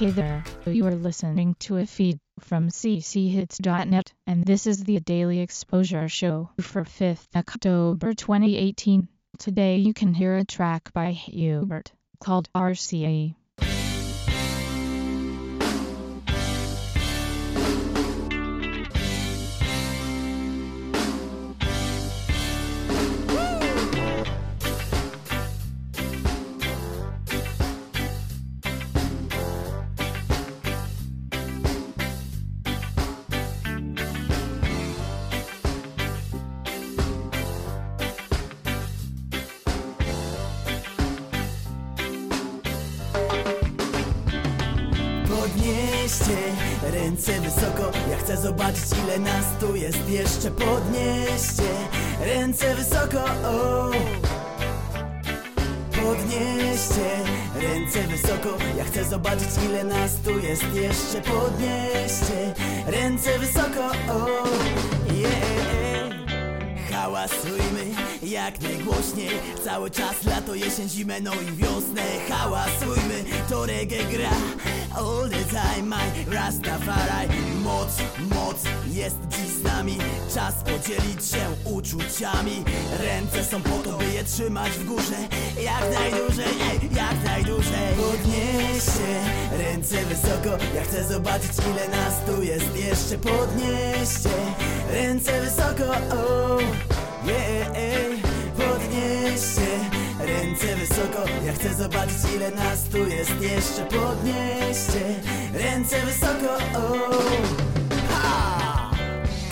Hey there, you are listening to a feed from cchits.net, and this is the Daily Exposure Show for 5th October 2018. Today you can hear a track by Hubert called RCA. Podnieście ręce wysoko Ja chcę zobaczyć ile nas tu jest jeszcze Podnieście ręce wysoko o. Podnieście ręce wysoko Ja chcę zobaczyć ile nas tu jest jeszcze Podnieście ręce wysoko o. Yeah. Hałasujmy jak najgłośniej Cały czas lato, jesień, zimę, no i wiosnę Hałasujmy, to reggae gra All the time, my Rastafari. Moc, moc jest dziś z nami. Czas podzielić się uczuciami. Ręce są po to, by je trzymać w górze. Jak najdłużej, ej, jak najdłużej. Podnieście ręce wysoko. Ja chcę zobaczyć ile nas tu jest. Jeszcze Podnieście ręce wysoko, oh, Ja chcę zobaczyć ile nas tu jest. Jeszcze Podnieście ręce wysoko, oh. Ha!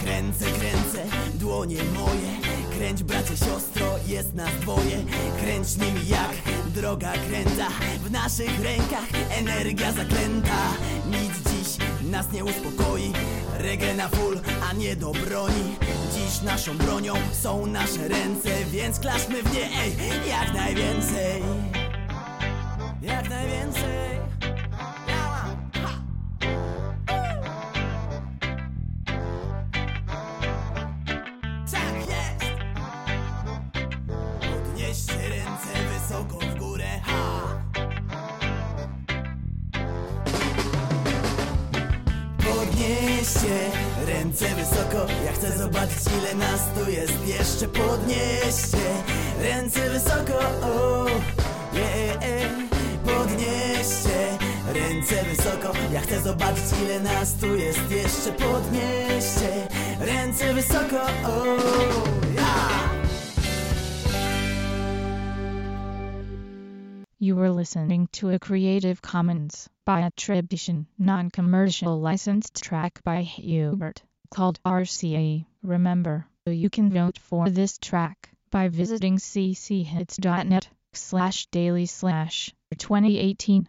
Kręcę, kręcę, dłonie moje. Kręć bracie, siostro, jest nas dwoje. Kręć nimi jak droga kręta. W naszych rękach energia zaklęta. Nic dziś nas nie uspokoi. Reggae na full, a nie do broni. Dziś naszą bronią są nasze ręce Więc klaszmy w nie, ej, jak najwięcej Jak najwięcej! Tak jest! Podnieście ręce wysoko w górę, ha! Podnieście ręce wysoko Ja chcę zobaczyć ile nas tu jest jeszcze Podnieście ręce wysoko Ja chcę zobaczyć ile nas tu jest jeszcze ręce wysoko o, yeah. You were listening to a Creative Commons by attribution, non-commercial licensed track by Hubert called RCA. Remember, you can vote for this track by visiting cchits.net slash daily slash 2018